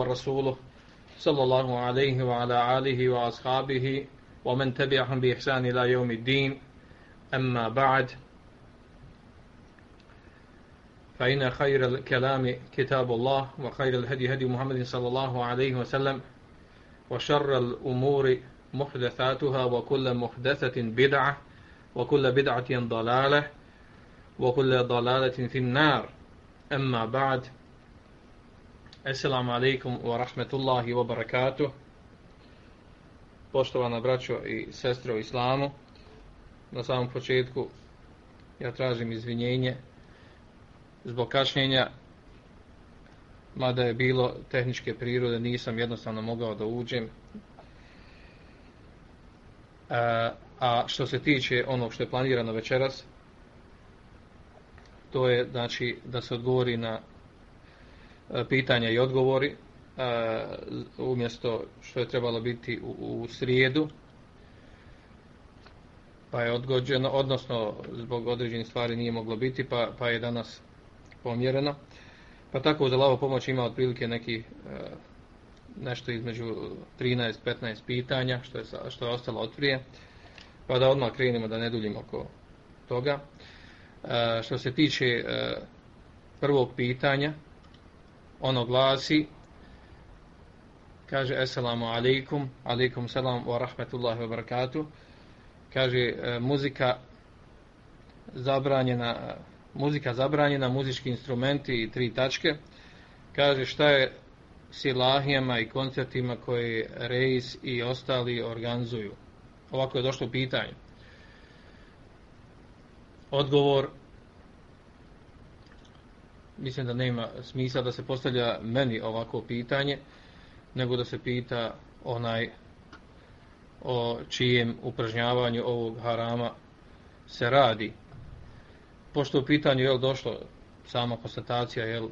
ورسوله صلى الله عليه وعلى آله وأصحابه ومن تبعهم بإحسان إلى يوم الدين. أما بعد فإن خير الكلام كتاب الله وخير الهدي هدي محمد صلى الله عليه وسلم وشر الأمور محدثاتها وكل محدثة بدعة وكل بدعة ضلالة وكل ضلالة في النار. أما بعد Assalamu alaikum wa rahmetullahi wa barakatuh. Poštovana braćo i sestre u islamu, na samom početku ja tražim izvinjenje zbog kašnjenja, mada je bilo tehničke prirode, nisam jednostavno mogao da uđem. A, a što se tiče onog što je planirano večeras, to je znači da se odgovori na E, pitanja i odgovori e, umjesto što je trebalo biti u, u srijedu pa je odgođeno odnosno zbog određenih stvari nije moglo biti pa, pa je danas pomjereno. Pa tako za lavo pomoć ima otprilike neki e, nešto između 13-15 pitanja što je, što je ostalo od prije. Pa da odmah krenemo da ne duljimo oko toga. Što se tiče prvog pitanja ono glasi kaže assalamu alaikum alaikum salam wa rahmatullahi wa barakatuh. Kaže e, muzika zabranjena muzika zabranjena muzički instrumenti i tri tačke. Kaže šta je s ilahijama i koncertima koje reis i ostali organizuju? Ovako je došlo pitanje. Odgovor mislim da nema smisla da se postavlja meni ovako pitanje, nego da se pita onaj o čijem upražnjavanju ovog harama se radi. Pošto u pitanju je došlo sama konstatacija, je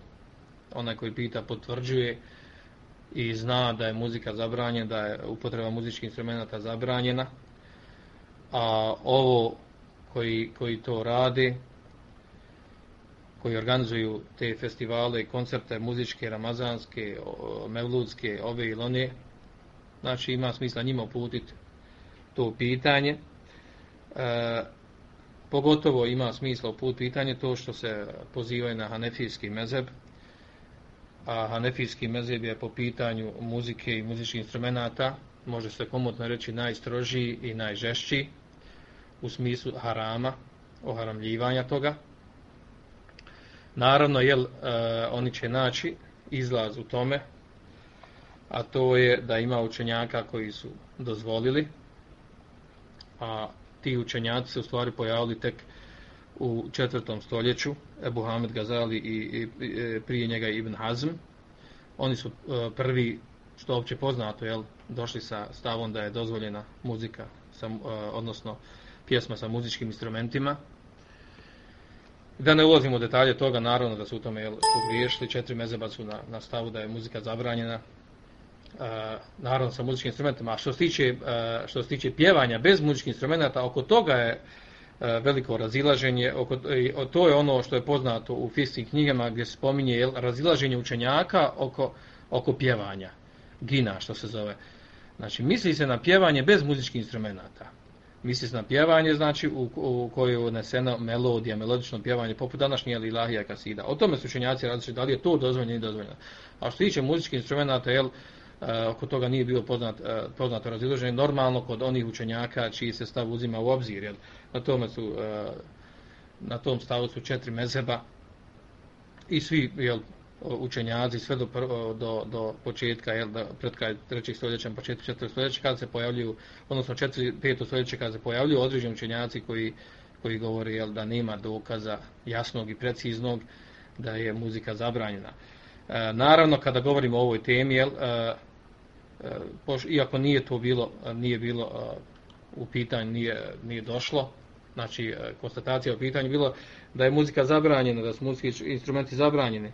onaj koji pita potvrđuje i zna da je muzika zabranjena, da je upotreba muzičkih instrumenta zabranjena, a ovo koji, koji to radi, koji organizuju te festivale i koncerte muzičke, ramazanske, mevludske, ove ili one. Znači ima smisla njima uputiti to pitanje. E, pogotovo ima smisla uputiti pitanje to što se pozivaju na hanefijski mezeb. A hanefijski mezeb je po pitanju muzike i muzičkih instrumenta, može se komotno reći najstrožiji i najžešći u smislu harama, oharamljivanja toga. Naravno, jel, uh, oni će naći izlaz u tome, a to je da ima učenjaka koji su dozvolili, a ti učenjaci se u stvari pojavili tek u četvrtom stoljeću, Ebu Hamed Gazali i, i, i e, prije njega Ibn Hazm. Oni su uh, prvi, što opće poznato, jel, došli sa stavom da je dozvoljena muzika, sa, uh, odnosno pjesma sa muzičkim instrumentima, Da ne ulazimo u detalje toga, naravno da su u tome pogriješili, četiri mezeba su na, na stavu da je muzika zabranjena, uh, naravno sa muzičkim instrumentima. A što se, tiče, uh, što se tiče pjevanja bez muzičkih instrumenta, oko toga je uh, veliko razilaženje, oko, to je ono što je poznato u fiskim knjigama gdje se spominje jel, razilaženje učenjaka oko, oko pjevanja, gina što se zove. Znači, misli se na pjevanje bez muzičkih instrumenta misli se na pjevanje, znači u, u kojoj je unesena melodija, melodično pjevanje, poput današnje Lilahija kasida. O tome su učenjaci različiti, da li je to dozvoljeno ili dozvoljeno. A što tiče muzičkih instrumenta, jel, Uh, oko toga nije bilo poznat, uh, poznato razilaženje, normalno kod onih učenjaka čiji se stav uzima u obzir. Jel? Na, tome su, uh, na tom stavu su četiri mezeba i svi jel, učenjaci sve do, do, do početka, jel, da, pred kraj trećeg stoljeća, početka četvrtog stoljeća, kada se pojavljuju, odnosno četiri, peto stoljeća, kada se pojavljuju određeni učenjaci koji, koji govori jel, da nema dokaza jasnog i preciznog da je muzika zabranjena. E, naravno, kada govorimo o ovoj temi, jel, e, e, poš, iako nije to bilo, nije bilo e, u pitanju, nije, nije došlo, znači, e, konstatacija u pitanju bilo da je muzika zabranjena, da su muzički instrumenti zabranjeni,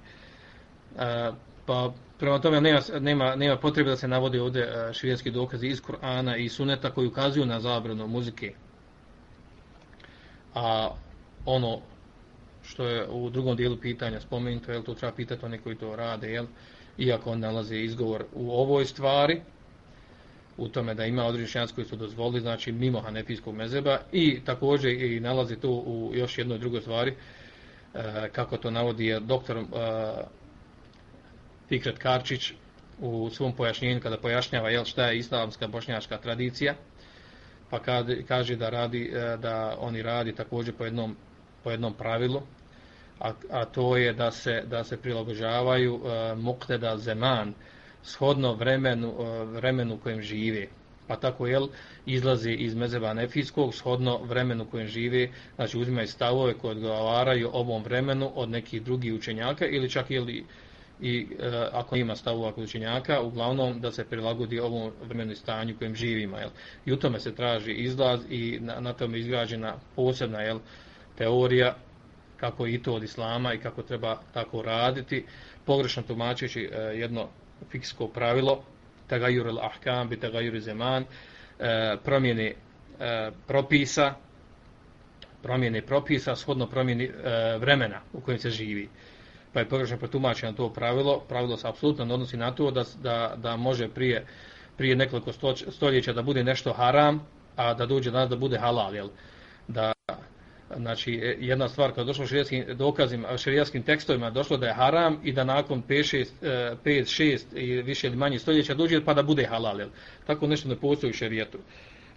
pa prema tome nema, nema, nema potrebe da se navodi ovdje širijetski dokazi iz Kur'ana i Suneta koji ukazuju na zabranu muzike. A ono što je u drugom dijelu pitanja spomenuto, jel to treba pitati one koji to rade, jel, iako on nalazi izgovor u ovoj stvari, u tome da ima određeni šans koji su dozvolili, znači mimo hanefijskog mezeba i također i nalazi to u još jednoj drugoj stvari, e, kako to navodi doktor e, Fikret Karčić u svom pojašnjenju kada pojašnjava jel, šta je islamska bošnjačka tradicija, pa kad, kaže da radi e, da oni radi također po jednom, po jednom pravilu, a, a to je da se da se prilagođavaju e, uh, mukteda zeman shodno vremenu uh, vremenu u kojem žive. Pa tako jel izlazi iz mezeba nefijskog shodno vremenu u kojem žive znači uzimaju stavove koje odgovaraju ovom vremenu od nekih drugih učenjaka ili čak ili i e, ako ima stavova kod učenjaka uglavnom da se prilagodi ovom vremenu stanju u kojem živimo jel i u tome se traži izlaz i na, na tome izgrađena posebna jel teorija kako je i to od islama i kako treba tako raditi, pogrešno tumačeći e, jedno fiksko pravilo, tagajur al ahkam bi tagajur zeman, e, promjene e, propisa, promjene propisa, shodno promjeni e, vremena u kojem se živi. Pa je pogrešno pretumačeno to pravilo, pravilo se apsolutno odnosi na to da, da, da može prije, prije nekoliko stoljeća da bude nešto haram, a da dođe danas da bude halal, jel? Da, znači e, jedna stvar kada došlo šerijskim dokazima, šerijskim tekstovima došlo da je haram i da nakon 5 6 5 6 i više ili manje stoljeća dođe pa da bude halal. Jel? Tako nešto ne postoji u šerijetu.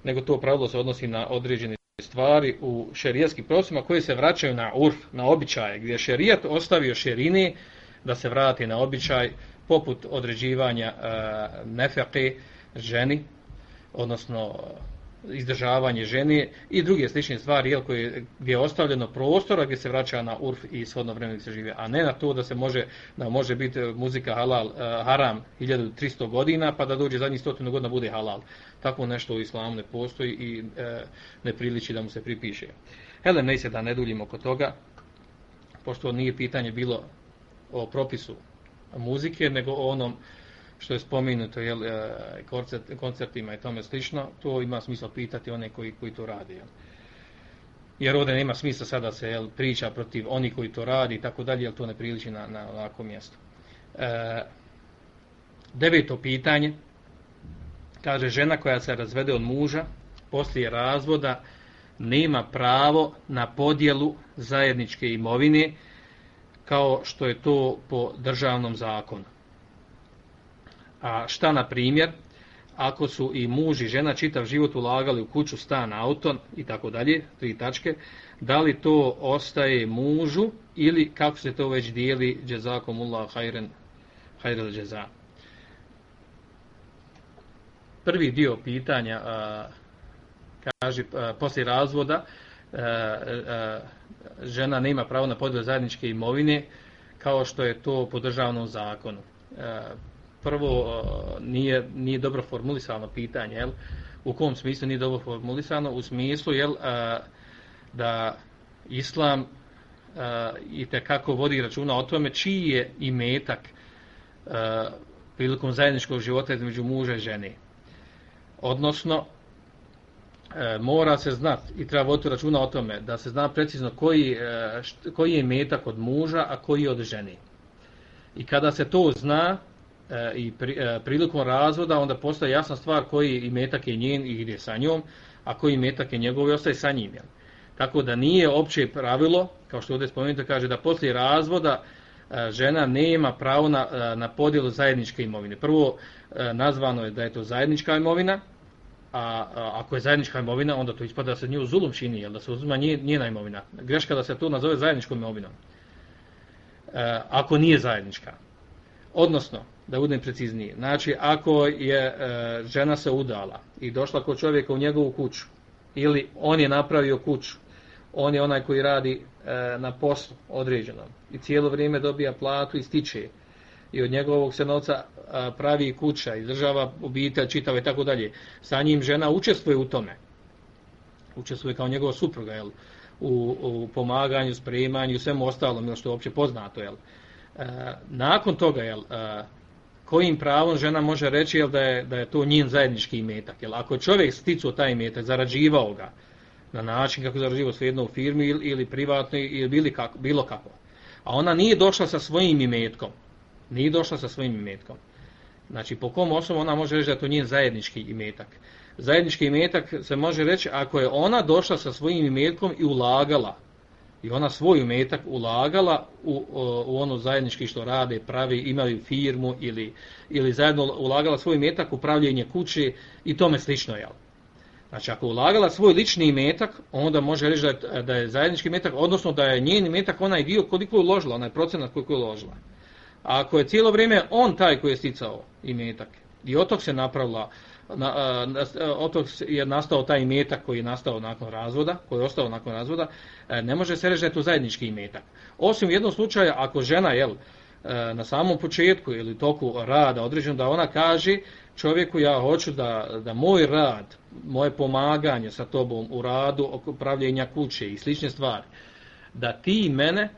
Nego to pravilo se odnosi na određene stvari u šerijatskim propisima koje se vraćaju na urf, na običaje, gdje je šerijet ostavio šerini da se vrati na običaj poput određivanja e, nefeke ženi, odnosno izdržavanje žene i druge slične stvari jel, koje, gdje je ostavljeno prostora gdje se vraća na urf i shodno vreme gdje se žive, a ne na to da se može da može biti e, muzika halal, e, haram 1300 godina pa da dođe zadnjih stotinu godina bude halal. Tako nešto u islamu ne postoji i e, ne priliči da mu se pripiše. Hele, ne se da ne duljimo oko toga, pošto nije pitanje bilo o propisu muzike, nego o onom što je spomenuto jel, e, koncert, koncertima i tome slično, to ima smisla pitati one koji, koji to radi. Jel. Jer ovdje nema smisla sada se jel, priča protiv oni koji to radi i tako dalje, jel to ne priliči na, na ovako mjesto. E, deveto pitanje, kaže žena koja se razvede od muža, poslije razvoda, nema pravo na podjelu zajedničke imovine, kao što je to po državnom zakonu. A šta na primjer, ako su i muž i žena čitav život ulagali u kuću, stan, auto i tako dalje, tri tačke, da li to ostaje mužu ili kako se to već dijeli džezakumullah hajren, hajren džeza. Prvi dio pitanja a, kaže, a, poslije razvoda a, a, žena nema pravo na podijel zajedničke imovine kao što je to po državnom zakonu. A, prvo nije nije dobro formulisano pitanje, jel? U kom smislu nije dobro formulisano? U smislu jel da islam i te kako vodi računa o tome čiji je imetak prilikom zajedničkog života između muža i žene. Odnosno mora se znati i treba voditi računa o tome da se zna precizno koji, št, koji je imetak od muža, a koji od žene. I kada se to zna, e, i pri, e, prilikom razvoda onda postaje jasna stvar koji imetak je njen i ide sa njom, a koji imetak je njegov i ostaje sa njim. Jel? Tako da nije opće pravilo, kao što ovdje spomenuto, kaže da poslije razvoda e, žena nema pravo na, e, na podjelu zajedničke imovine. Prvo e, nazvano je da je to zajednička imovina, a, a ako je zajednička imovina, onda to ispada da se nju zulum čini, jel? da se uzima nje, njena imovina. Greška da se to nazove zajedničkom imovinom. E, ako nije zajednička. Odnosno, da budem precizniji. Znači, ako je e, žena se udala i došla kod čovjeka u njegovu kuću, ili on je napravio kuću, on je onaj koji radi e, na poslu određenom i cijelo vrijeme dobija platu i stiče i od njegovog se novca a, pravi kuća, izdržava obitelj, čitava i tako dalje. Sa njim žena učestvuje u tome. Učestvuje kao njegova supruga, jel? U, u pomaganju, spremanju, svemu ostalom, što je uopće poznato. Jel? E, Eh, nakon toga, jel, e, kojim pravom žena može reći jel, da, je, da je to njen zajednički imetak. Jel, ako je čovjek sticao taj imetak, zarađivao ga na način kako zarađivao svejedno u firmi ili, ili privatno ili bili kako, bilo kako, a ona nije došla sa svojim imetkom, Nije došla sa svojim imetkom. Znači, po kom osnovu ona može reći da je to njen zajednički imetak. Zajednički imetak se može reći ako je ona došla sa svojim imetkom i ulagala i ona svoj umetak ulagala u, u ono zajednički što rade, pravi, imaju firmu ili, ili zajedno ulagala svoj umetak u pravljenje kuće i tome slično, jel? Znači, ako ulagala svoj lični umetak, onda može reći da je, da je zajednički metak, odnosno da je njen metak onaj dio koliko je uložila, onaj procenat koliko je uložila. A ako je cijelo vrijeme on taj koji je sticao imetak i od tog se napravila, na, od tog je nastao taj imetak koji je nastao nakon razvoda, koji je ostao nakon razvoda, e, ne može se reći da je to zajednički imetak. Osim u jednom slučaju, ako žena, jel, e, na samom početku ili toku rada određeno da ona kaže čovjeku ja hoću da, da moj rad, moje pomaganje sa tobom u radu oko pravljenja kuće i slične stvari, da ti mene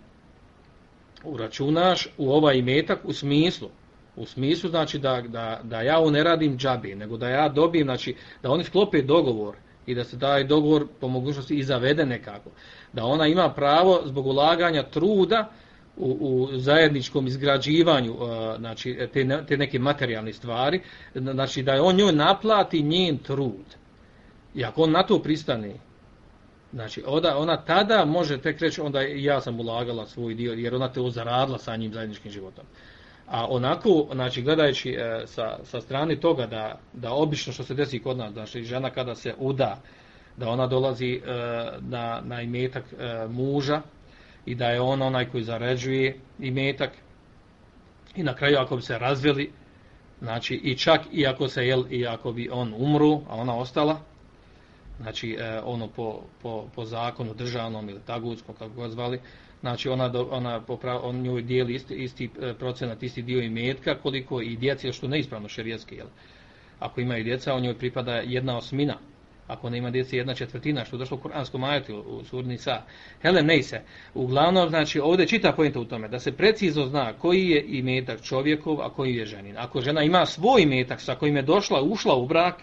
uračunaš u ovaj imetak u smislu, u smislu znači da, da, da ja ne radim džabi, nego da ja dobijem, znači da oni sklope dogovor i da se taj dogovor po mogućnosti i zavede nekako. Da ona ima pravo zbog ulaganja truda u, u zajedničkom izgrađivanju e, znači, te, te neke materijalne stvari, znači da je on njoj naplati njen trud. I ako on na to pristane, znači ona, ona tada može tek reći, onda ja sam ulagala svoj dio, jer ona te zaradila sa njim zajedničkim životom. A onako, znači, gledajući e, sa, sa strane toga da, da obično što se desi kod nas, znači žena kada se uda, da ona dolazi e, na, na imetak e, muža i da je on onaj koji zaređuje imetak i na kraju ako bi se razveli, znači i čak i ako se jel, i ako bi on umru, a ona ostala, znači e, ono po, po, po zakonu državnom ili tagutskom, kako ga zvali, znači ona, ona popra, on njoj dijeli isti, isti e, procenat, isti dio imetka, koliko i djeci, što neispravno šerijetski, jel? Ako ima i djeca, on njoj pripada jedna osmina, ako ne ima djeci jedna četvrtina, što je došlo u kuranskom ajetu, u surni sa. Hele, ne se. Uglavnom, znači, ovdje čita pojenta u tome, da se precizno zna koji je imetak čovjekov, a koji je ženin. Ako žena ima svoj imetak sa kojim je došla, ušla u brak,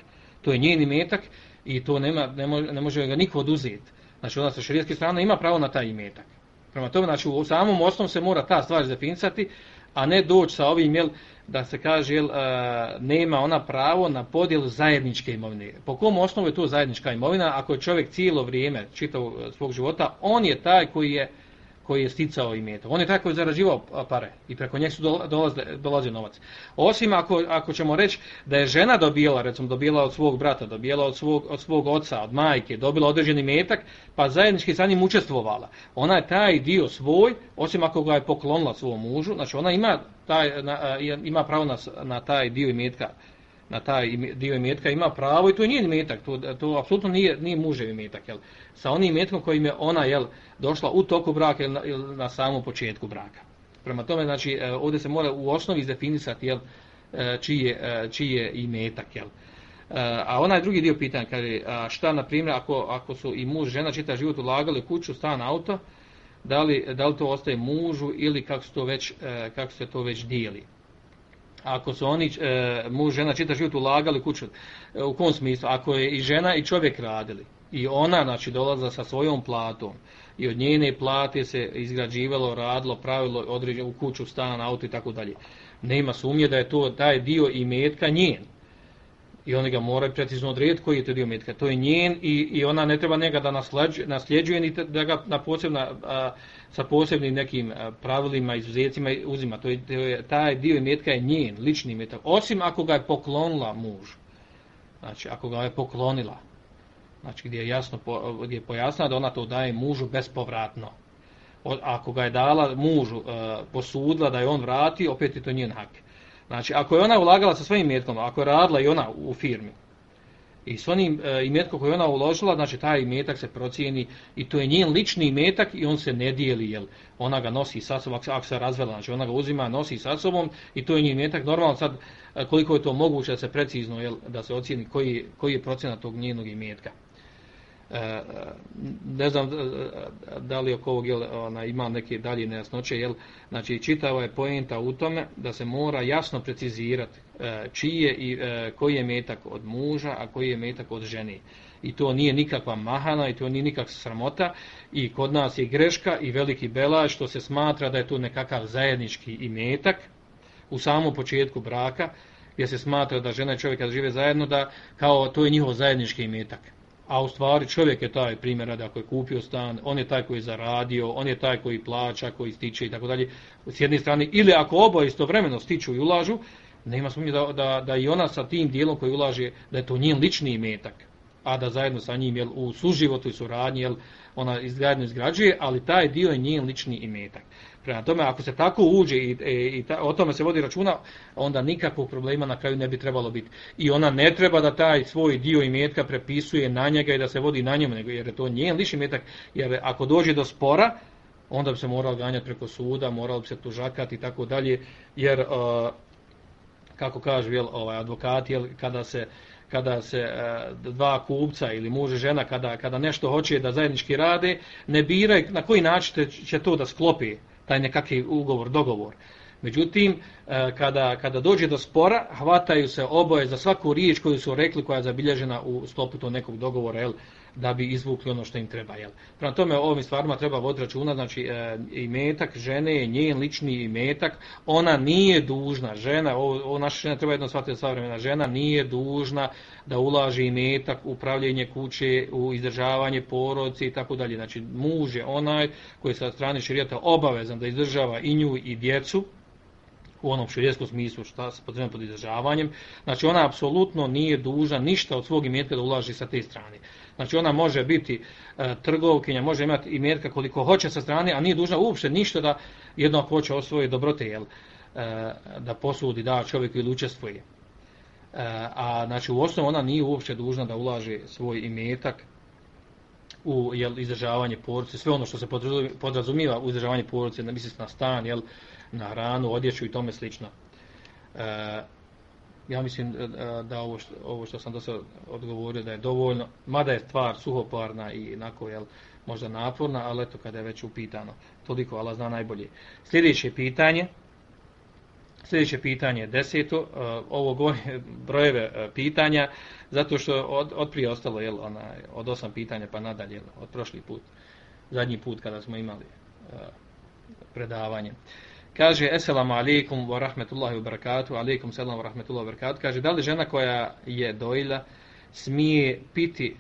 to je njen imetak i to nema, ne, može, ne može ga niko oduzeti. Znači, ona sa šarijetske strane ima pravo na taj imetak. Prema tome, znači, u samom osnovu se mora ta stvar definisati, a ne doći sa ovim, jel, da se kaže, jel, e, nema ona pravo na podjelu zajedničke imovine. Po kom osnovu je to zajednička imovina? Ako je čovjek cijelo vrijeme, čitav svog života, on je taj koji je, koji je sticao imetak. On je tako zarađivao pare i preko njeg su dolazili, dolazio novac. Osim ako, ako ćemo reći da je žena dobila, recimo dobila od svog brata, dobila od svog, od svog oca, od majke, dobila određeni imetak, pa zajednički sa njim učestvovala. Ona je taj dio svoj, osim ako ga je poklonila svom mužu, znači ona ima, taj, na, ima pravo na, na taj dio imetka na taj dio imetka ima pravo i to je njen imetak, to, to apsolutno nije, nije mužev imetak, jel? sa onim imetkom kojim je ona jel, došla u toku braka ili na, ili na samom početku braka. Prema tome, znači, e, ovdje se mora u osnovi izdefinisati jel, e, čiji, je, e, čiji je imetak. Jel? A onaj drugi dio pitanja, kaže, šta, na primjer, ako, ako su i muž, žena, čita život ulagali kuću, stan, auto, da li, da li to ostaje mužu ili kako se to već, kako se to već dijeli? Ako su oni e, muž žena čita život ulagali kuću e, u kom smislu? Ako je i žena i čovjek radili i ona znači dolaza sa svojom platom i od njene plate se izgrađivalo radilo pravilo određeno u kuću stan auto i tako dalje nema sumnje da je to taj dio imetka njen i oni ga moraju precizno odrediti koji je to dio metka. To je njen i, i ona ne treba njega da nasljeđuje, nasljeđuje ni da ga na posebna, a, sa posebnim nekim pravilima, izuzetcima uzima. To je, to je, taj dio metka je njen, lični metak. Osim ako ga je poklonila muž. Znači, ako ga je poklonila. Znači, gdje je jasno, gdje je pojasnila da ona to daje mužu bespovratno. O, ako ga je dala mužu, a, posudila da je on vrati, opet je to njen hak. Znači, ako je ona ulagala sa svojim imetkom, ako je radila i ona u firmi, i s onim e, imetkom koji ona uložila, znači taj imetak se procijeni i to je njen lični imetak i on se ne dijeli, jel ona ga nosi sa sobom, ako se razvela, znači ona ga uzima, nosi sa sobom i to je njen imetak. Normalno sad, e, koliko je to moguće da se precizno, jel, da se ocijeni koji, koji je procenat tog njenog imetka. E, e, ne znam e, e, da li oko ovog jel, ona, ima neke dalje nejasnoće, jel, znači čitava je poenta u tome da se mora jasno precizirati e, čiji je i e, koji je metak od muža, a koji je metak od žene. I to nije nikakva mahana i to nije nikakva sramota i kod nas je greška i veliki belaj što se smatra da je to nekakav zajednički imetak, u samom početku braka, gdje se smatra da žena i čovjek kad žive zajedno, da kao to je njihov zajednički imetak. A u stvari čovjek je taj primjer da ako je kupio stan, on je taj koji je zaradio, on je taj koji plaća, koji stiče i tako dalje. S jedne strane, ili ako oboje istovremeno stiču i ulažu, nema sumnje da, da, da i ona sa tim dijelom koji ulaže, da je to njen lični imetak, a da zajedno sa njim jel, u suživotu i suradnji jel, ona izgradno izgrađuje, ali taj dio je njen lični imetak. Prema tome, ako se tako uđe i, i, i ta, o tome se vodi računa, onda nikakvog problema na kraju ne bi trebalo biti. I ona ne treba da taj svoj dio imetka prepisuje na njega i da se vodi na njemu, nego jer je to njen lični imetak, jer ako dođe do spora, onda bi se moralo ganjati preko suda, moralo bi se tužakati i tako dalje, jer, uh, kako kažu jel, ovaj, advokati, jel, kada se kada se e, dva kupca ili muž i žena kada, kada nešto hoće da zajednički rade, ne biraju na koji način će to da sklopi taj nekakav ugovor, dogovor. Međutim, e, kada, kada dođe do spora, hvataju se oboje za svaku riječ koju su rekli koja je zabilježena u stopu to nekog dogovora, jel, da bi izvukli ono što im treba. Jel. Prema tome, ovim stvarima treba voditi računa, znači e, imetak žene je njen lični imetak, ona nije dužna, žena, ovo, ovo naša žena treba jedno shvatiti savremena žena, nije dužna da ulaži imetak u upravljanje kuće, u izdržavanje porodci i tako dalje. Znači, muž je onaj koji sa strane širijata obavezan da izdržava i nju i djecu, u onom širijeskom smislu šta se potrebno pod izdržavanjem. Znači, ona apsolutno nije dužna ništa od svog imetka da ulaži sa te strane. Znači ona može biti e, trgovkinja, može imati i mjerka koliko hoće sa strane, a nije dužna uopšte ništa da jedno ako hoće osvoje dobrote, jel, e, da posudi, da čovjek ili učestvuje. E, a znači u osnovu ona nije uopšte dužna da ulaže svoj imetak u jel, izdržavanje porodice, sve ono što se podrazumijeva u izdržavanje porodice, na misli na stan, jel, na hranu, odjeću i tome slično. E, ja mislim e, e, da ovo što, ovo što sam do sada odgovorio da je dovoljno, mada je stvar suhoparna i onako je možda naporna, ali eto kada je već upitano, toliko Allah zna najbolje. Sljedeće pitanje, sljedeće pitanje je deseto, e, ovo govori brojeve pitanja, zato što od, od prije ostalo jel, ona, od osam pitanja pa nadalje, jel, od prošli put, zadnji put kada smo imali predavanje. Kaže, eselamu alaikum wa rahmetullahi wa barakatuh, alaikum selam wa rahmetullahi wa barakatuh. Kaže, da li žena koja je dojila smije piti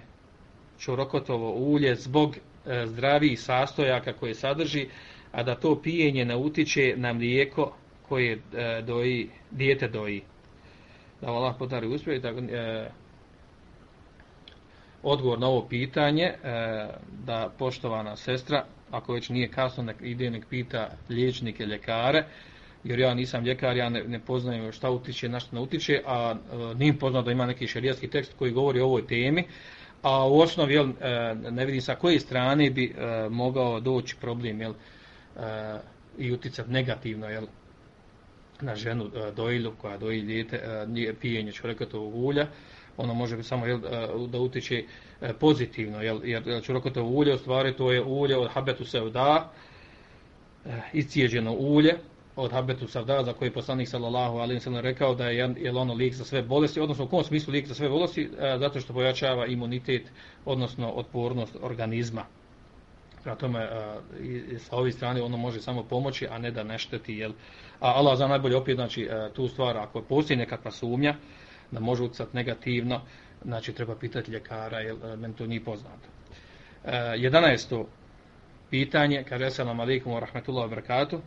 čurokotovo ulje zbog e, zdravih sastojaka koje sadrži, a da to pijenje ne utiče na mlijeko koje e, doji, dijete doji. Da Allah podari uspjeh. Da, e, odgovor na ovo pitanje, e, da poštovana sestra, ako već nije kasno, nek ide nek pita liječnike, ljekare, jer ja nisam ljekar, ja ne, ne poznajem šta utiče, na što ne utiče, a e, nije poznao da ima neki šarijatski tekst koji govori o ovoj temi, a u osnovi jel, e, ne vidim sa koje strane bi e, mogao doći problem jel, e, i uticati negativno jel, na ženu e, dojilju koja doji djete, e, pijenje čovjekotovog ulja, ono može biti samo jel, e, da utiče e, pozitivno, jel, jer čurokotovo ulje, u stvari to je ulje od habetu sevda, e, iscijeđeno ulje od habetu sevda, za koji je poslanik sallallahu alim sallam rekao da je, je ono lijek za sve bolesti, odnosno u kom smislu lijek za sve bolesti, zato što pojačava imunitet, odnosno otpornost organizma. Prema tome, i, sa ovih strane ono može samo pomoći, a ne da nešteti, jel. A Allah za najbolje opet, znači, tu stvar, ako postoji nekakva sumnja, da može utjecati negativno, znači treba pitati ljekara, jer e, meni to nije poznato. E, 11. pitanje, kaže Assalamu alaikum wa rahmatullahi wa barakatuh.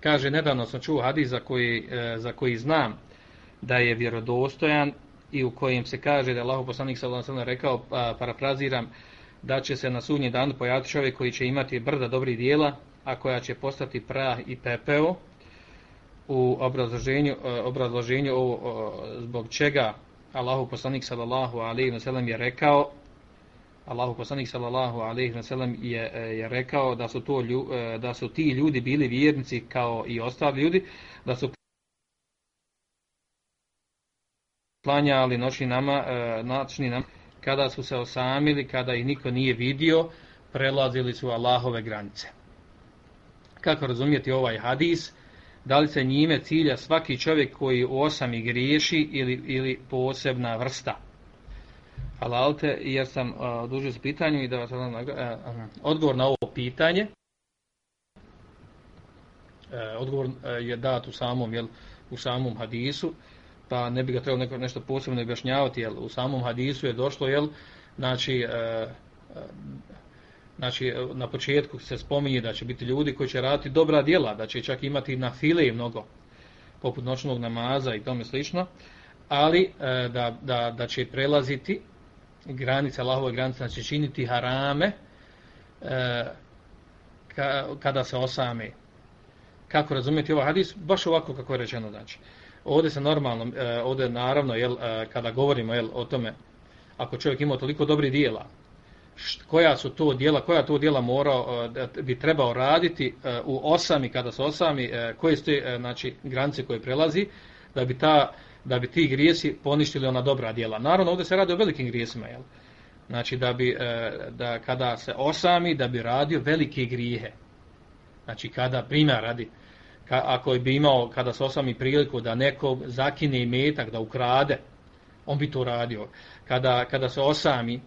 Kaže, nedavno sam čuo hadis za koji, e, za koji znam da je vjerodostojan i u kojem se kaže da je Allah poslanik sallallahu alejhi rekao a, parafraziram da će se na sudnji dan pojaviti čovjek koji će imati brda dobrih dijela a koja će postati prah i pepeo u obrazloženju, e, obrazloženju ovo, e, zbog čega Allahu poslanik sallallahu alejhi ve sellem je rekao Allahu poslanik sallallahu alejhi ve sellem je e, je rekao da su to lju, da su ti ljudi bili vjernici kao i ostali ljudi da su klanjali noćni nama noćni nam kada su se osamili kada ih niko nije vidio prelazili su Allahove granice kako razumijeti ovaj hadis, da li se njime cilja svaki čovjek koji u osami griješi ili, ili posebna vrsta. halalte jer sam odužio s pitanju i da vas uh, odgovor na ovo pitanje uh, odgovor uh, je dat u samom jel, u samom hadisu pa ne bi ga trebalo neko, nešto posebno objašnjavati jel, u samom hadisu je došlo jel, znači uh, znači na početku se spominje da će biti ljudi koji će raditi dobra djela, da će čak imati na file mnogo poput noćnog namaza i tome slično, ali e, da, da, da će prelaziti granice, Allahove granice, znači činiti harame e, ka, kada se osame. Kako razumijeti ovaj hadis? Baš ovako kako je rečeno. Znači. Ovdje se normalno, e, ovdje naravno, jel, kada govorimo jel, o tome, ako čovjek ima toliko dobri dijela, koja su to djela, koja to djela mora, eh, bi trebao raditi eh, u osami, kada se osami, eh, koje su te znači, granice koje prelazi, da bi ta da bi ti grijesi poništili ona dobra djela. Naravno, ovdje se radi o velikim grijesima, jel? Znači, da bi, da kada se osami, da bi radio velike grijehe. Znači, kada, primjer radi, ka, ako bi imao, kada se osami priliku da neko zakine i metak, da ukrade, on bi to radio. Kada, kada se osami,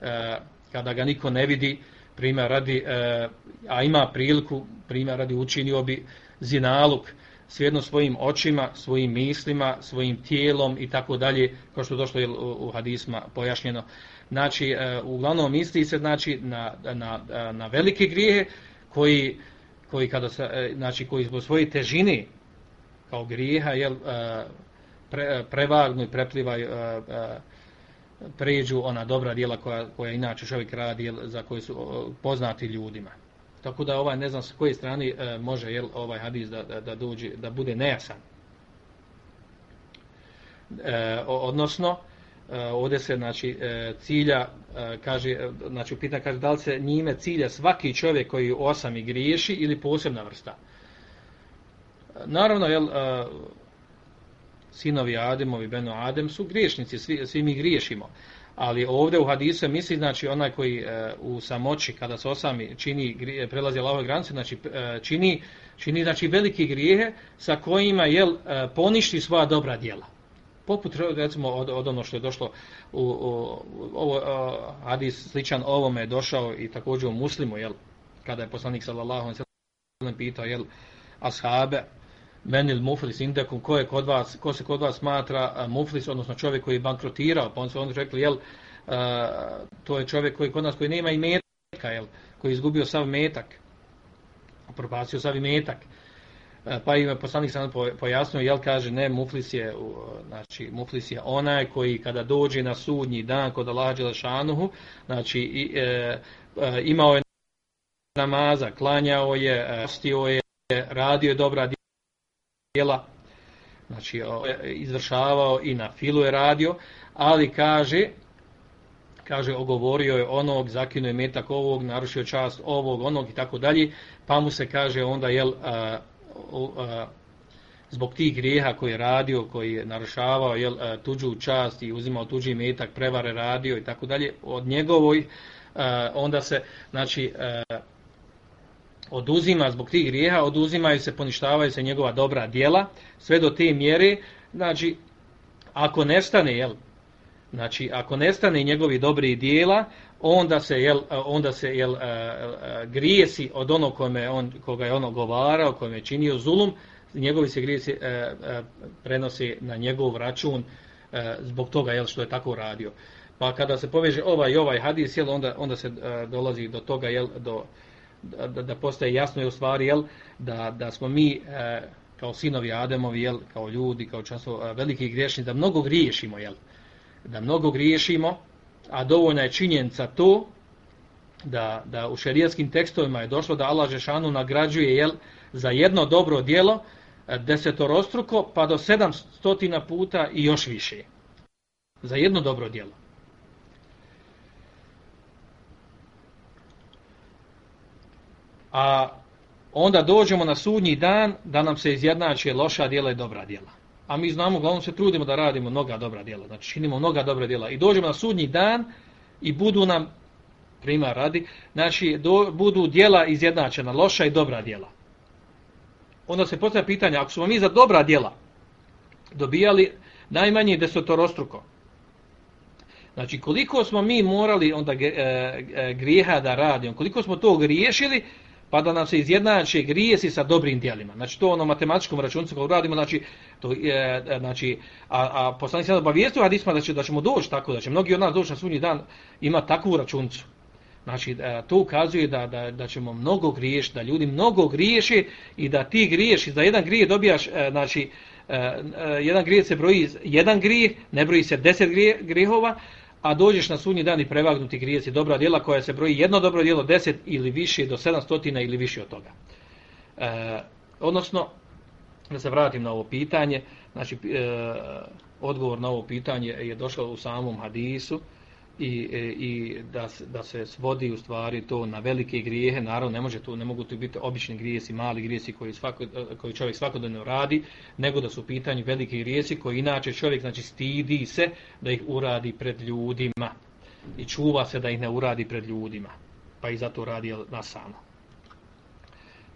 e, kada ga niko ne vidi, primjer radi, e, a ima priliku, primjer radi, učinio bi zinaluk, svijedno svojim očima, svojim mislima, svojim tijelom i tako dalje, kao što je došlo u, u hadisma pojašnjeno. Znači, e, uglavnom misli se znači, na, na, e, na velike grijehe koji, koji, kada se, e, znači, koji zbog svoje težine kao grijeha jel, pre, prevagnu i preplivaju pređu ona dobra djela koja, koja inače čovjek radi za koje su poznati ljudima. Tako da ovaj ne znam s koje strane e, može jel, ovaj hadis da, da, da, dođe, da bude nejasan. E, odnosno, e, ovdje se znači, e, cilja, e, kaže, e, znači upita kaže da li se njime cilja svaki čovjek koji osami griješi ili posebna vrsta. Naravno, jel, e, sinovi Ademovi, Beno Adem su griješnici, svi, svi mi griješimo. Ali ovdje u hadisu misli, znači onaj koji e, u samoći, kada se osami čini, grije, prelazi Allahove granice, znači e, čini, čini znači, velike grijehe sa kojima jel, e, poništi svoja dobra djela. Poput, recimo, od, od ono što je došlo u, u ovo, uh, hadis sličan ovome je došao i također u muslimu, jel, kada je poslanik sallallahu alaihi sallam pitao, jel, ashabe, menil muflis indekum, ko, je kod vas, ko se kod vas smatra muflis, odnosno čovjek koji je bankrotirao, pa on se onda rekli, jel, uh, to je čovjek koji kod nas koji nema i metka, jel, koji je izgubio sav metak, probacio sav metak, uh, e, pa ima poslanik sam pojasnio, jel, kaže, ne, muflis je, uh, znači, muflis je onaj koji kada dođe na sudnji dan kod Allah Đelešanuhu, znači, i, e, e, imao je namaza, klanjao je, e, stio je, radio je dobra djela, djela, znači e, izvršavao i na filu je radio, ali kaže, kaže, ogovorio je onog, zakinuo je metak ovog, narušio čast ovog, onog i tako dalje, pa mu se kaže onda, jel, a, a, zbog tih grijeha koji je radio, koji je narušavao jel, a, tuđu čast i uzimao tuđi metak, prevare radio i tako dalje, od njegovoj, a, onda se, znači, a, oduzima zbog tih grijeha, oduzimaju se, poništavaju se njegova dobra dijela, sve do te mjere, znači, ako nestane, jel, znači, ako nestane njegovi dobri dijela, onda se, jel, onda se, jel, e, e, grijesi od onog kome on, koga je ono govarao, kome je činio zulum, njegovi se grijesi e, prenosi na njegov račun zbog toga, jel, što je tako radio. Pa kada se poveže ovaj i ovaj hadis, jel, onda, onda se dolazi do toga, jel, do, da, da postaje jasno je u stvari jel, da, da smo mi e, kao sinovi Ademovi, jel, kao ljudi, kao často e, veliki griješni, da mnogo griješimo, jel, da mnogo griješimo, a dovoljna je činjenica to da, da u šerijatskim tekstovima je došlo da Allah Žešanu nagrađuje jel, za jedno dobro dijelo e, desetorostruko pa do sedamstotina puta i još više. Za jedno dobro dijelo. A onda dođemo na sudnji dan da nam se izjednače loša djela i dobra djela. A mi znamo, uglavnom se trudimo da radimo mnoga dobra djela, znači činimo mnoga dobra djela. I dođemo na sudnji dan i budu nam, prima radi, znači do, budu djela izjednačena, loša i dobra djela. Onda se postavlja pitanje, ako smo mi za dobra djela dobijali najmanje desetorostruko, Znači, koliko smo mi morali onda e, e, grijeha da radimo, koliko smo to griješili, pa da nam se izjednače grijesi sa dobrim djelima. Znači to ono matematičkom računcu kao radimo, znači to je znači a a poslanik se obavijestio hadisma da će da ćemo doći tako da će mnogi od nas doći na sudnji dan ima takvu računcu. Znači e, to ukazuje da da da ćemo mnogo griješiti, da ljudi mnogo griješe i da ti griješi za jedan grijeh dobijaš e, znači jedan grijeh se broji jedan grijeh, ne broji se 10 grijehova, a dođeš na sunji dan i prevagnuti grijesi dobra djela koja se broji jedno dobro djelo deset ili više do sedamstotina ili više od toga. E, odnosno, da se vratim na ovo pitanje, znači e, odgovor na ovo pitanje je došao u samom hadisu, i, e, i da, da se svodi u stvari to na velike grijehe, naravno ne može to, ne mogu to biti obični grijesi, mali grijesi koji, svako, e, koji čovjek svakodnevno radi, nego da su u pitanju velike grijesi koji inače čovjek znači stidi se da ih uradi pred ljudima i čuva se da ih ne uradi pred ljudima, pa i zato radi na samo.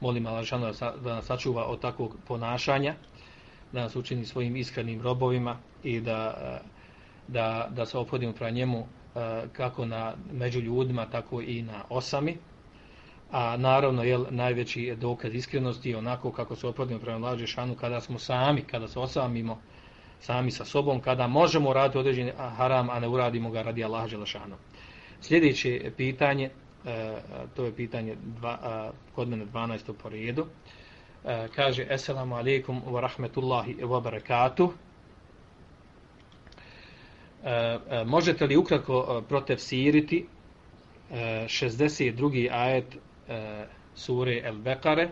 Molim Alašanu da nas sačuva od takvog ponašanja, da nas učini svojim iskrenim robovima i da, e, da, da se ophodimo prema njemu kako na među ljudima tako i na osami. A naravno je najveći dokaz iskrenosti je onako kako se opodnimo prema lađe šanu kada smo sami kada se osamimo sami sa sobom kada možemo raditi određeni haram a ne uradimo ga radi Allaha Želešanu sljedeće pitanje e, to je pitanje dva, kod mene 12. po redu. E, kaže eselamu alaikum wa rahmetullahi wa barakatuh. E, možete li ukratko e, protefsiriti 62. ajet sure El Bekare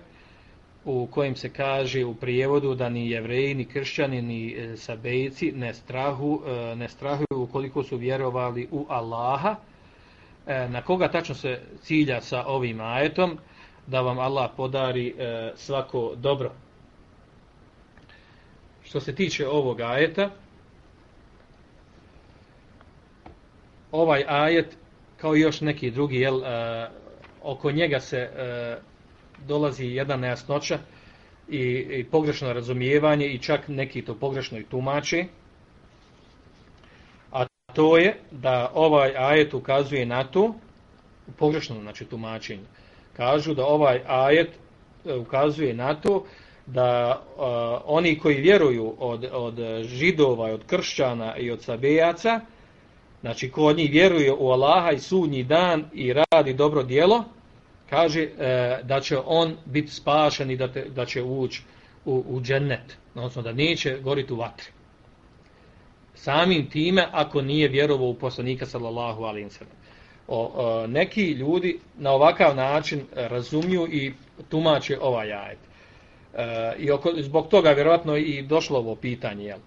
u kojem se kaže u prijevodu da ni jevreji, ni kršćani, ni sabejci ne, strahu, ne strahuju ukoliko su vjerovali u Allaha. Na koga tačno se cilja sa ovim ajetom? Da vam Allah podari svako dobro. Što se tiče ovog ajeta, ovaj ajet kao i još neki drugi jel, uh, oko njega se uh, dolazi jedna nejasnoća i, i pogrešno razumijevanje i čak neki to pogrešno i tumači a to je da ovaj ajet ukazuje na to pogrešno znači tumačenje kažu da ovaj ajet e, ukazuje na to da uh, oni koji vjeruju od, od židova, od kršćana i od sabejaca, znači ko od njih vjeruje u Allaha i sudnji dan i radi dobro dijelo, kaže e, da će on biti spašen i da, te, da će ući u, u džennet, odnosno da neće goriti u vatri. Samim time, ako nije vjerovao u poslanika sallallahu alaihi wa o, o, neki ljudi na ovakav način razumiju i tumače ovaj ajet. E, I oko, zbog toga vjerovatno i došlo ovo pitanje, jel?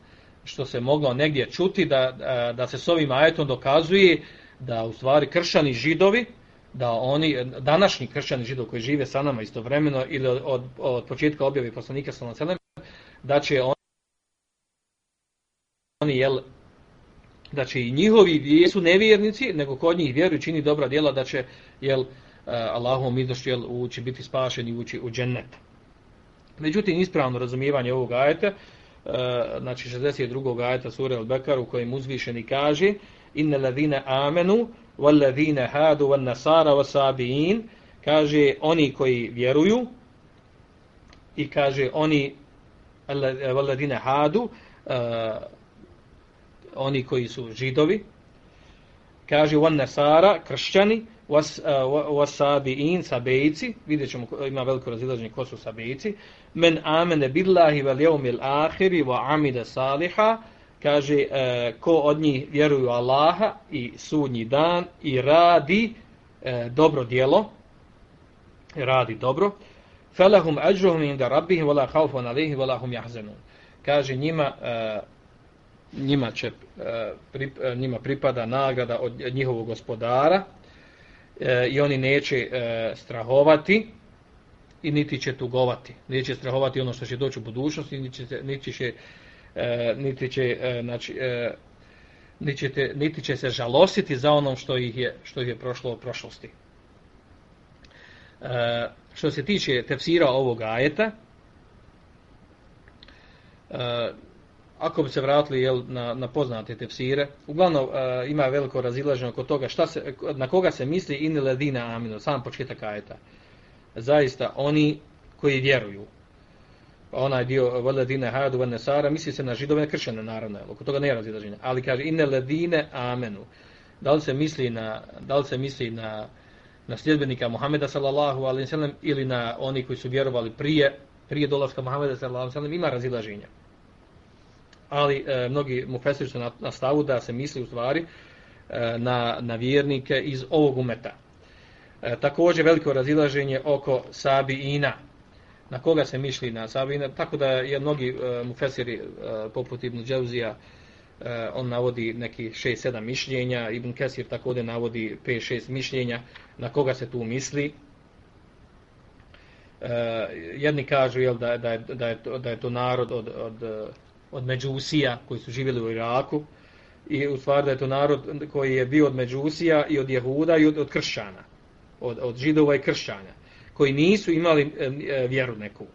Što se moglo negdje čuti da, da se s ovim ajetom dokazuje da u stvari kršćani židovi da oni današnji kršćani židovi koji žive sa nama istovremeno ili od, od, od početka objave poslanika sallallahu alejhi da će oni, oni jel da će i njihovi jesu nevjernici nego kod njih vjeruju čini dobra djela da će jel Allahom milošću jel ući biti spašeni ući u džennet. Međutim ispravno razumijevanje ovog ajeta Eh, znači 62. ajeta sure Al-Bekar u kojem uzvišeni kaže inna ladhina amenu wal ladhina hadu wal nasara was sabiin kaže oni koji vjeruju i kaže oni wal ladhina hadu uh, oni koji su židovi kaže wal nasara kršćani was uh, was sabejci vidjet ćemo ima veliko razilaženje ko su sabejci men amene billahi vel jeumil ahiri wa amide saliha, kaže e, ko od njih vjeruju Allaha i sudnji dan i radi e, dobro dijelo, radi dobro, felahum ajruhum inda rabbihim wala khawfun alayhim wala hum yahzanun. Kaže njima e, njima će e, pri, e, njima pripada nagrada od njihovog gospodara e, i oni neće e, strahovati i niti će tugovati. Neće strahovati ono što će doći u budućnosti, niti će, niti će, e, niti će, e, znači, e, niti, će te, niti će se žalositi za onom što ih je, što ih je prošlo u prošlosti. E, što se tiče tefsira ovog ajeta, e, ako bi se vratili jel, na, na poznate tefsire, uglavnom e, ima veliko razilaženje oko toga šta se, na koga se misli in ledina aminu, sam početak ajeta. Zaista, oni koji vjeruju, onaj dio veledine hadu van nesara, misli se na židove kršene, naravno, oko toga ne je razilaženje, ali kaže in ledine amenu, da li se misli na, da li se misli na, na sljedbenika Muhameda sallallahu alaihi sallam ili na oni koji su vjerovali prije, prije dolaska Muhameda sallallahu alaihi sallam, ima razilaženja ali e, mnogi mufesiri su na, na stavu da se misli u stvari e, na, na vjernike iz ovog umeta. E, također veliko razilaženje oko Sabiina. Na koga se misli na Sabiina? Tako da je mnogi e, mufesiri e, poput Ibn Dževzija, e, on navodi neki 6-7 mišljenja, Ibn Kesir također navodi 5-6 mišljenja na koga se tu misli. Uh, jedni kažu jel, da, da, je, da, je to, da je to narod od, od od Međusija koji su živjeli u Iraku i u stvari da je to narod koji je bio od Međusija i od Jehuda i od, od kršćana, od, od židova i kršćana, koji nisu imali e, vjeru neku.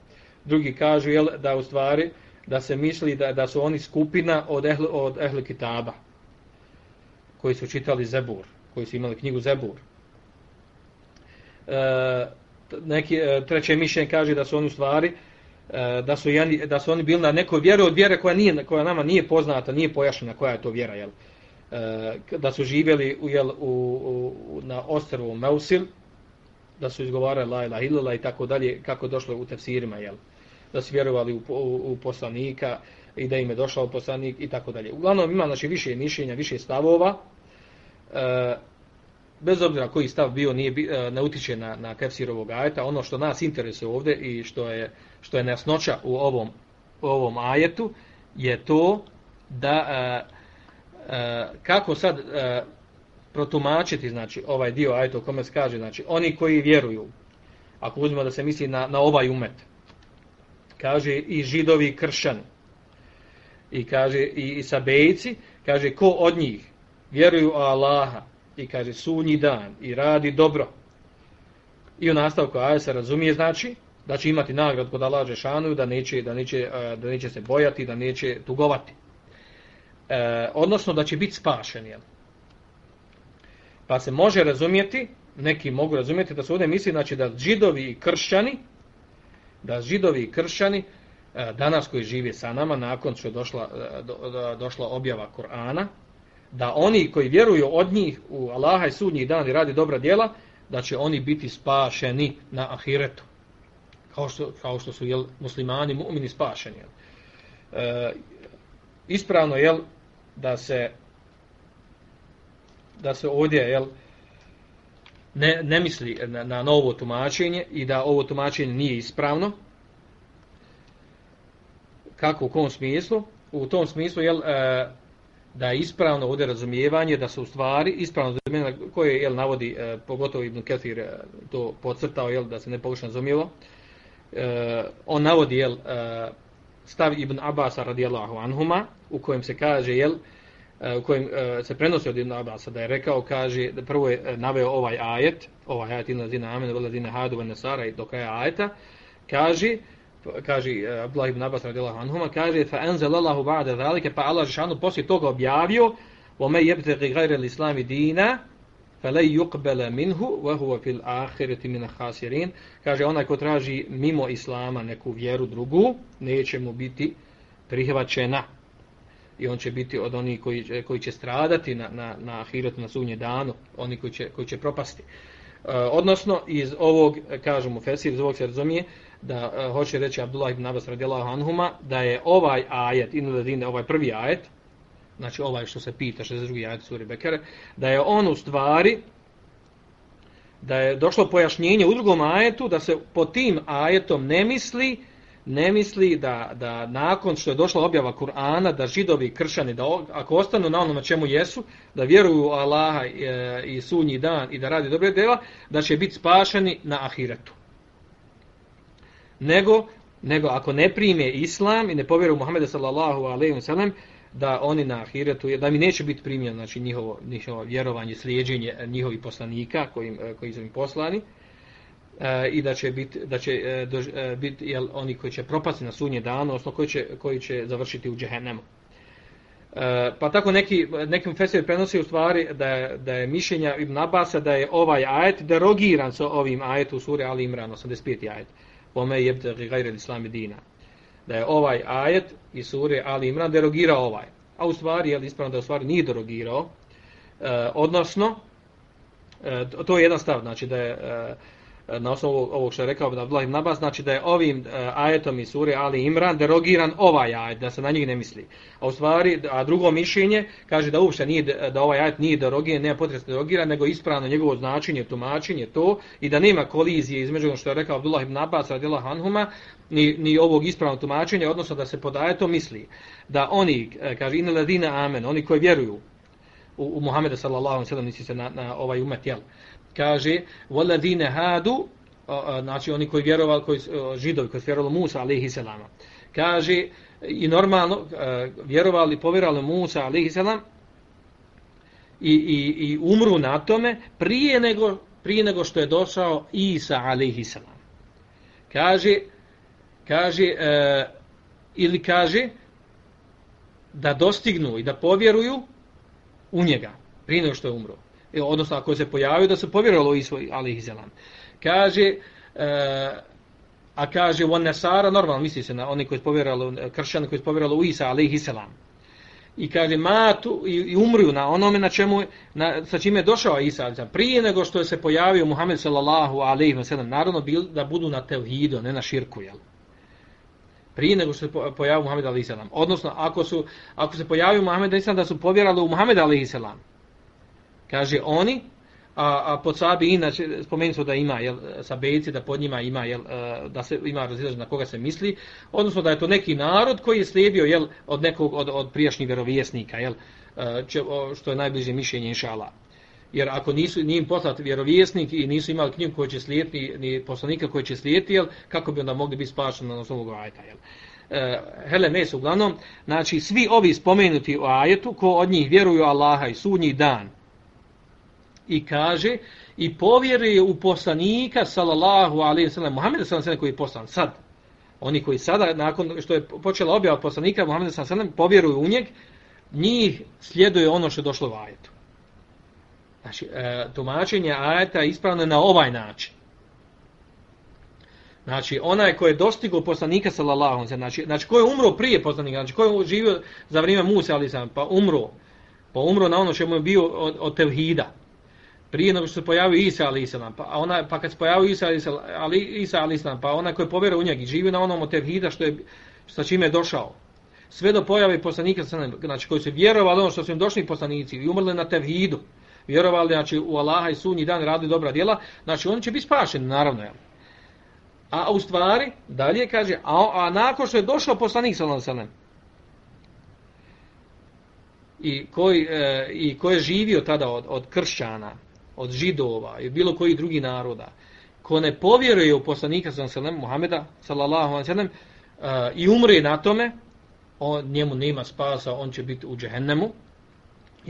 Drugi kažu jel, da u stvari da se misli da, da su oni skupina od ehl, od ehli kitaba koji su čitali Zebur, koji su imali knjigu Zebur. E, neki, e, treće mišljenje kaže da su oni u stvari E, E, da su, jeli, da su oni bili na nekoj vjeri od vjere koja, nije, koja nama nije poznata, nije pojašnjena koja je to vjera. Jel? E, da su živjeli u, jel, u, u, na ostrvu Meusil, da su izgovarali la ilaha illallah i tako dalje, kako došlo u tefsirima, jel? da su vjerovali u, u, u poslanika i da im je došao poslanik i tako dalje. Uglavnom ima znači, više mišljenja, više stavova. E, bez obzira koji stav bio, nije, eh, ne utiče na, na tefsirovog ajeta. Ono što nas interesuje ovdje i što je što je nejasnoća u ovom, u ovom ajetu, je to da a, a, kako sad a, protumačiti znači ovaj dio ajeta u kome se kaže, znači oni koji vjeruju, ako uzmemo da se misli na, na ovaj umet, kaže i židovi i kršćani, i kaže i, i sabejci, kaže ko od njih vjeruju u Allaha i kaže sunji dan i radi dobro, i u nastavku aja se razumije, znači, da će imati nagrad kod Allah Žešanu, da neće, da, neće, e, da neće se bojati, da neće tugovati. E, odnosno da će biti spašen. Jel? Pa se može razumjeti, neki mogu razumjeti da se ovdje misli znači, da židovi i kršćani, da židovi i kršćani, e, danas koji žive sa nama, nakon što je došla, e, do, do, došla objava Korana, da oni koji vjeruju od njih u Allaha i sudnji dan i radi dobra djela, da će oni biti spašeni na ahiretu kao što, kao što su jel, muslimani mu'mini spašeni. Jel. E, ispravno je da se da se ovdje jel, ne, ne misli na, na novo tumačenje i da ovo tumačenje nije ispravno. Kako, u kom smislu? U tom smislu, jel, e, da je ispravno ovdje razumijevanje, da se u stvari ispravno razumijevanje koje jel, navodi, e, pogotovo Ibn Ketir e, to podcrtao, jel, da se ne pogrešno razumijelo, e, on navodi jel, e, stav Ibn Abasa radijallahu anhuma u kojem se kaže jel, uh, u kojem e, se prenosi od Ibn Abasa da je rekao, kaže, da prvo je e, naveo ovaj ajet, ovaj ajet ina zina amen vela zina hadu van nesara i do kraja ajeta, kaže, kaže eh, Abdullah ibn Abbas radijallahu anhuma, kaže, fa anzalallahu ba'da zalika, pa Allah žešanu poslije toga objavio, wa may yabtaghi ghayra al-islam dina, fele yuqbala minhu wa huwa fil akhirati min khasirin kaže onaj ko traži mimo islama neku vjeru drugu neće mu biti prihvaćena. I on će biti od onih koji, eh, koji će stradati na, na, na ahiretu na sunje danu oni koji će, koji će propasti. E, odnosno iz ovog kažemo Fesir iz ovog se razumije da e, hoće reći Abdullah ibn Abbas radijallahu anhuma da je ovaj ajet inul ovaj prvi ajet znači ovaj što se pita, što je drugi ajet sure Bekere, da je on u stvari, da je došlo pojašnjenje u drugom ajetu, da se po tim ajetom ne misli, ne misli da, da nakon što je došla objava Kur'ana, da židovi i kršani, da ako ostanu na onom na čemu jesu, da vjeruju u Allaha i, i sunji dan i da radi dobre dela, da će biti spašeni na ahiretu. Nego, nego ako ne prime islam i ne povjeruju Muhammedu sallallahu alejhi ve sellem da oni na ahiretu, da mi neće biti primljen znači, njihovo, njihovo vjerovanje, slijedženje njihovih poslanika kojim, eh, koji su im poslani, e, i da će biti da će e, dož, e, biti jel oni koji će propasti na sunje dano, odnosno koji će koji će završiti u džehennemu. E, pa tako neki nekim fesir prenosi u stvari da je, da je mišljenja Ibn Abasa da je ovaj ajet derogiran sa ovim ajetom u suri Ali Imran 85. ajet. Ome jebtegi gajre al-islam dina. Da je ovaj ajet iz sure Ali Imran derogirao ovaj. A u stvari je ispravno da u stvari nije derogirao. E, odnosno e, to je jedan stav, znači da je e, na osnovu ovog što je rekao Abdullah ibn Abbas, znači da je ovim e, ajetom iz sure Ali Imran derogiran ovaj ajet, da se na njih ne misli. A u stvari, a drugo mišljenje kaže da uopšte nije, da ovaj ajet nije derogiran, nema potrebno derogiran, nego ispravno njegovo značenje, tumačenje to i da nema kolizije između ono što je rekao Abdullah ibn Abbas radila Hanhuma, ni, ni ovog ispravnog tumačenja, odnosno da se podaje to misli. Da oni, e, kaže, ina ladina amen, oni koji vjeruju u, u Muhammedu sallallahu alejhi ve sellem nisi se na, na ovaj umet, jel? kaže waladine hadu znači oni koji vjerovali koji židovi koji vjerovali Musa alejhi selam kaže i normalno e, vjerovali povjerovali Musa alejhi selam i, i, i umru na tome prije nego prije nego što je došao Isa alejhi selam kaže kaže e, ili kaže da dostignu i da povjeruju u njega prije nego što je umro e, odnosno ako se pojavio da se povjerovalo i svoj alih zelam. Kaže, e, a kaže on Nasara, normalno misli se na oni koji su povjerovali, e, kršćani koji su povjerovali u Isa alih zelam. I kaže, matu, i, i umruju na onome na čemu, na, sa čime je došao Isa alih. Prije nego što je se pojavio Muhammed sallallahu alaihi zelam, naravno bil, da budu na tevhidu, ne na širku, jel? Prije nego što se pojavio Muhammed Ali selam. Odnosno ako su ako se pojavio Muhammed Ali selam da su povjerali u Muhammed Ali selam. Kaže oni, a, a pod sabi inače spomenuli smo da ima jel, sabejci, da pod njima ima jel, e, da se ima razilaž na koga se misli, odnosno da je to neki narod koji je slijedio jel, od nekog od, od prijašnjih vjerovjesnika, jel, e, što je najbliže mišljenje inšala. Jer ako nisu njim poslat vjerovjesnik i nisu imali knjigu koju će slijediti, ni poslanika koji će slijediti, jel, kako bi onda mogli biti spašeni na osnovu ajta. Jel. E, hele mes uglavnom, znači svi ovi spomenuti u ajetu, ko od njih vjeruju Allaha i sudnji dan, i kaže i povjeruje u poslanika sallallahu alejhi ve sellem Muhameda sallallahu alejhi koji je poslan sad oni koji sada nakon što je počela objava poslanika Muhameda sallallahu alejhi povjeruju u njeg njih sljeduje ono što je došlo u ajetu znači e, tumačenje ajeta ispravno na ovaj način. Znači, onaj ko je dostigao poslanika sallallahu alejhi znači, znači ko je umro prije poslanika, znači ko je živio za vrijeme Musa ali sam pa umro, pa umro na ono što je bio od, od tevhida, prije nego što se pojavio Isa ali islam, pa ona pa kad se pojavio Isa ali Isa ali islam, pa ona je povjeruje u njega i živi na onom od tevhida što je sa čime je došao. Sve do pojave poslanika znači koji su vjerovali ono što su im došli poslanici i umrli na tevhidu, vjerovali znači u Allaha i sunji dan radili dobra djela, znači oni će biti spašeni naravno Jel? A u stvari dalje kaže a, a nakon što je došao poslanik sallallahu alejhi i koji e, i ko je živio tada od od kršćana od židova i bilo koji drugi naroda, ko ne povjeruje u poslanika sallam, Muhameda sallallahu alaihi sallam, e, i umre na tome, on, njemu nema spasa, on će biti u džehennemu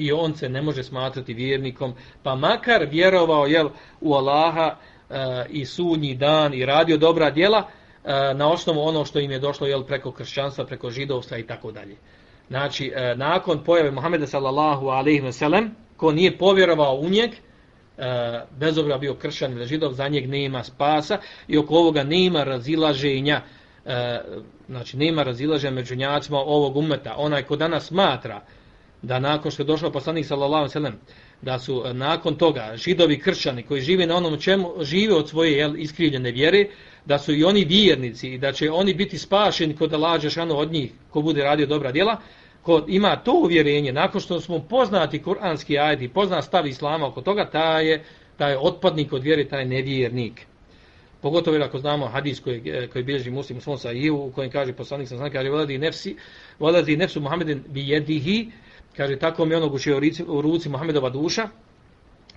i on se ne može smatrati vjernikom, pa makar vjerovao jel, u Allaha e, i sunji dan i radio dobra djela e, na osnovu ono što im je došlo jel, preko kršćanstva, preko židovstva i tako dalje. Znači, e, nakon pojave Muhameda sallallahu alaihi sellem ko nije povjerovao u njeg, E, bez obra bio kršan ili židov, za njeg nema spasa i oko ovoga nema razilaženja, e, znači nema razilaženja među njacima ovog umeta. Onaj ko danas smatra da nakon što je došao poslanik sallallahu alejhi da su eh, nakon toga židovi kršćani koji žive na onom čemu žive od svoje jel, iskrivljene vjere, da su i oni vjernici i da će oni biti spašeni kod Allah šano od njih ko bude radio dobra djela, ko ima to uvjerenje, nakon što smo poznati kuranski ajdi, poznat stav islama oko toga, taj je, taj je otpadnik od vjere, taj nevjernik. Pogotovo ako znamo hadis koji, eh, koji bilježi muslim u svom sahiju, u kojem kaže poslanik sam znači, kaže, voladi nefsi, voladi nefsu Muhammeden bi jedihi, Kaže, tako mi onog u ruci, u ruci Muhammedova duša.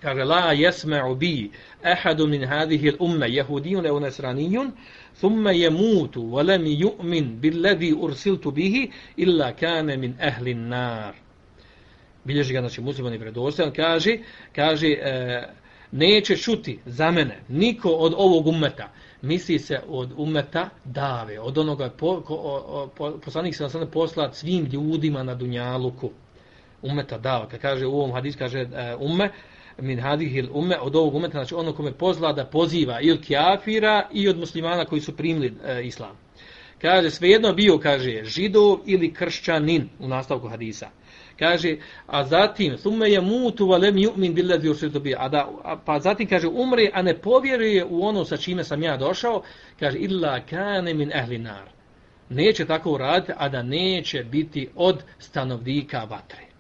Kaže, la jesme'u bi ahadun min hadihi l'umme jehudijun nasraniyun nesranijun, thumme wa lam yu'min ju'min billedi ursiltu bihi, illa kane min ehlin nar. Bilježi ga, znači, muslimani predostan, kaže, kaže, e, neće čuti za mene niko od ovog umeta, misli se od umeta dave, od onoga po, ko, o, o, poslanik se na poslat svim ljudima na Dunjaluku umeta dava. Kad kaže u ovom hadisu, kaže uh, umme min hadihil umme od ovog umeta znači ono kome pozla da poziva ili kjafira i od muslimana koji su primili uh, islam. Kaže svejedno bio kaže židov ili kršćanin u nastavku hadisa. Kaže a zatim sume je mutu valem ju'min yu'min billazi ursiltu bi a da a, pa zatim kaže umre a ne povjeruje u ono sa čime sam ja došao. Kaže illa kane min ahli nar. Neće tako uraditi a da neće biti od stanovnika vatre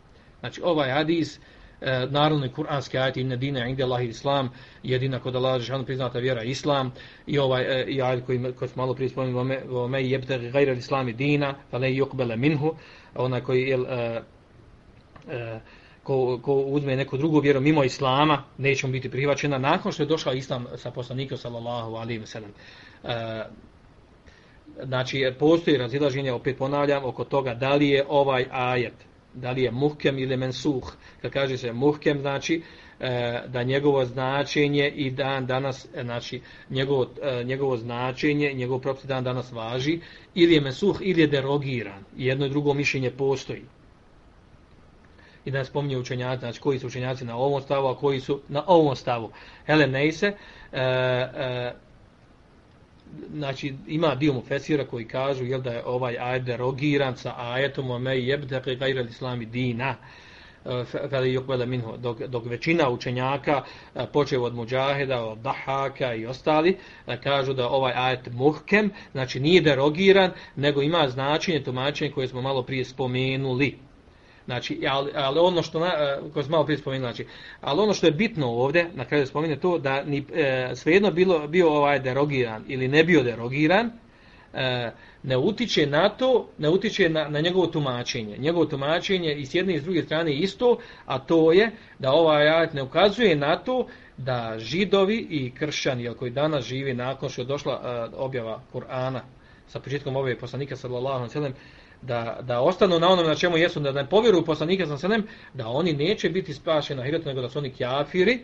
znači ovaj hadis e, kuranski ajet inna dina inda Allahi islam jedina kod Allah žešanu priznata vjera islam i ovaj e, i ajet koji, koji smo malo prije spomenuli o me jebte gajra islami dina fa ne yukbele minhu onaj koji je e, e, ko, ko uzme neku drugu vjeru mimo islama, neće mu biti prihvaćena nakon što je došao islam sa poslanikom sallallahu alaihi wa sallam. E, znači, postoji razilaženje, opet ponavljam, oko toga da li je ovaj ajet, da li je muhkem ili mensuh. Kad kaže se muhkem, znači e, da njegovo značenje i dan danas, e, znači njegovo, e, njegovo značenje, njegov propis dan danas važi, ili je mensuh ili je derogiran. Jedno i drugo mišljenje postoji i da spominje učenjaci, znači koji su učenjaci na ovom stavu, a koji su na ovom stavu. Hele Neise, e, e, znači ima dio mufesira koji kažu jel da je ovaj ajet derogiran sa ajetom o mej jebdeke gajra islami dina e, kada je dok, dok većina učenjaka e, počeo od muđaheda, od dahaka i ostali, e, kažu da ovaj ajet muhkem, znači nije derogiran, nego ima značenje, tumačenje koje smo malo prije spomenuli. Znači, ali, ali ono što, na, e, ko smo malo prije spomenuli, znači, ali ono što je bitno ovdje, na kraju spomenu to, da ni, e, svejedno bilo, bio ovaj derogiran ili ne bio derogiran, e, ne utiče na to, ne utiče na, na njegovo tumačenje. Njegovo tumačenje i s jedne i s druge strane isto, a to je da ovaj ajet ne ukazuje na to da židovi i kršćani, koji danas živi nakon što je došla e, objava Kur'ana sa početkom ove poslanika sallallahu alejhi ve sellem da, da ostanu na onom na čemu jesu, da ne povjeruju poslanika sa selem, da oni neće biti spašeni na hiratu, nego da su oni kjafiri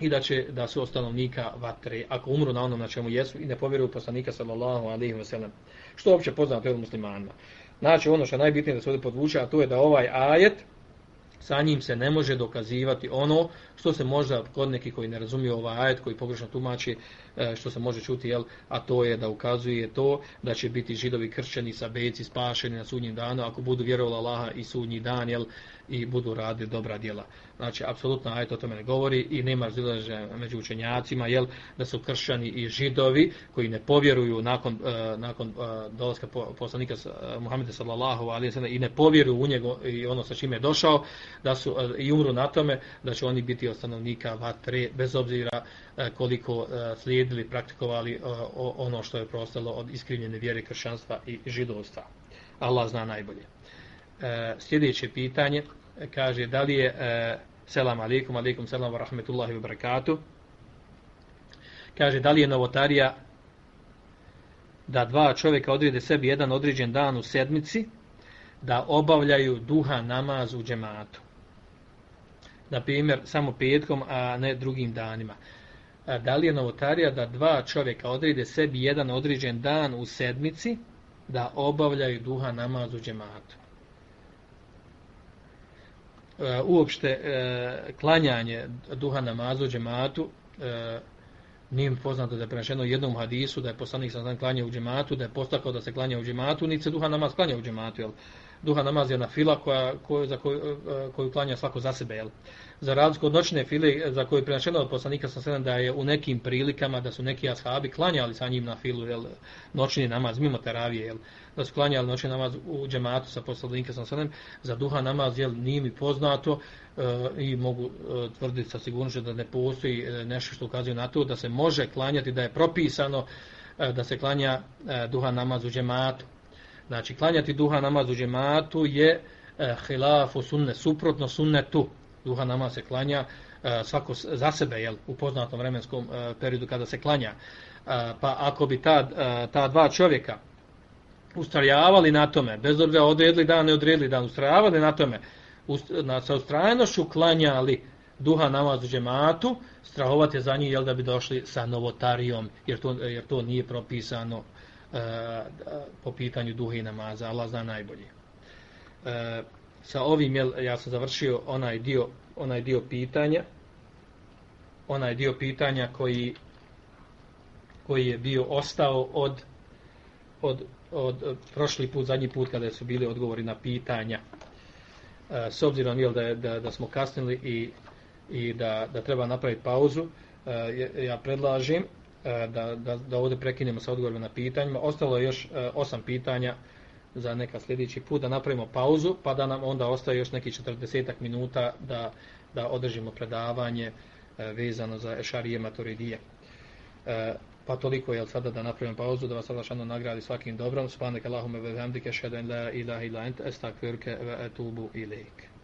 i da će da su ostanovnika vatre, ako umru na onom na čemu jesu i ne povjeruju poslanika sallallahu alaihi wa sallam. Što uopće poznato je od muslimanima. Znači, ono što je najbitnije da se ovdje podvuče, a to je da ovaj ajet, sa njim se ne može dokazivati ono što se možda kod neki koji ne razumiju ovaj ajet, koji pogrešno tumači, E, što se može čuti, jel, a to je da ukazuje to da će biti židovi kršćani sabeci, spašeni na sudnjim danu ako budu vjerovali Allaha i sudnji dan jel, i budu raditi dobra djela. Znači, apsolutno ajet o tome ne govori i nema razdilaže među učenjacima jel, da su kršćani i židovi koji ne povjeruju nakon, uh, nakon uh, dolaska poslanika uh, Muhammeda sallallahu alaihi sallam i ne povjeruju u njego i ono sa čime je došao da su uh, i umru na tome da će oni biti stanovnika vatre bez obzira uh, koliko uh, slijedi slijedili, praktikovali e, ono što je prostalo od iskrivljene vjere kršćanstva i židovstva. Allah zna najbolje. E, sljedeće pitanje e, kaže da li je selam alaikum, alaikum selam wa rahmetullahi wa barakatuh. Kaže da li je novotarija da dva čovjeka odrede sebi jedan određen dan u sedmici da obavljaju duha namaz u džematu. Na primjer, samo petkom, a ne drugim danima da li je novotarija da dva čovjeka odrede sebi jedan određen dan u sedmici da obavljaju duha namaz u džematu. E, uopšte e, klanjanje duha namazu u džematu e, nije mi poznato da je prenašeno jednom hadisu da je poslanik sam znam klanja u džematu, da je postakao da se klanja u džematu, niti se duha namaz klanja u džematu. Jel? Duha namaz je na fila koja, koju, za koju, eh, eh, koju klanja svako za sebe. Jel? za razliku od noćne file eh, za koju je prinašeno od poslanika sam sedam da je u nekim prilikama da su neki ashabi klanjali sa njim na filu jel, noćni namaz mimo teravije jel, da su klanjali noćni namaz u džematu sa poslanika sam sedam za duha namaz jel, nije mi poznato e, i mogu e, tvrditi sa sigurnošću da ne postoji e, nešto što ukazuje na to da se može klanjati da je propisano e, da se klanja e, duha namaz u džematu znači klanjati duha namaz u džematu je e, hilafu sunne suprotno sunnetu duha namaz se klanja e, svako za sebe jel, u poznatom vremenskom e, periodu kada se klanja. E, pa ako bi ta, e, ta dva čovjeka ustrajavali na tome, bez obzira odredili dan, ne odredili dan, ustrajavali na tome, ust, na, sa ustrajnošću klanjali duha namaz u džematu, strahovati za njih, jel da bi došli sa novotarijom, jer to, jer to nije propisano e, po pitanju duha i namaza. Allah zna najbolje. E, sa ovim, jel, ja sam završio onaj dio, onaj dio pitanja, onaj dio pitanja koji koji je bio ostao od od, od, od prošli put, zadnji put kada su bili odgovori na pitanja. E, s obzirom jel, da, da, da smo kasnili i, i da, da treba napraviti pauzu, e, ja predlažem E, da, da, da ovdje prekinemo sa odgovorima na pitanjima. Ostalo je još e, osam pitanja za neka sljedeći put, da napravimo pauzu, pa da nam onda ostaje još neki 40 minuta da, da održimo predavanje e, vezano za Ešarije Maturidije. Pa toliko je sada da napravim pauzu, da vas Allah šano nagradi svakim dobrom. Subhanak Allahume ve hamdike, šedan la ilaha ila ent, estakvirke ve etubu ilaik.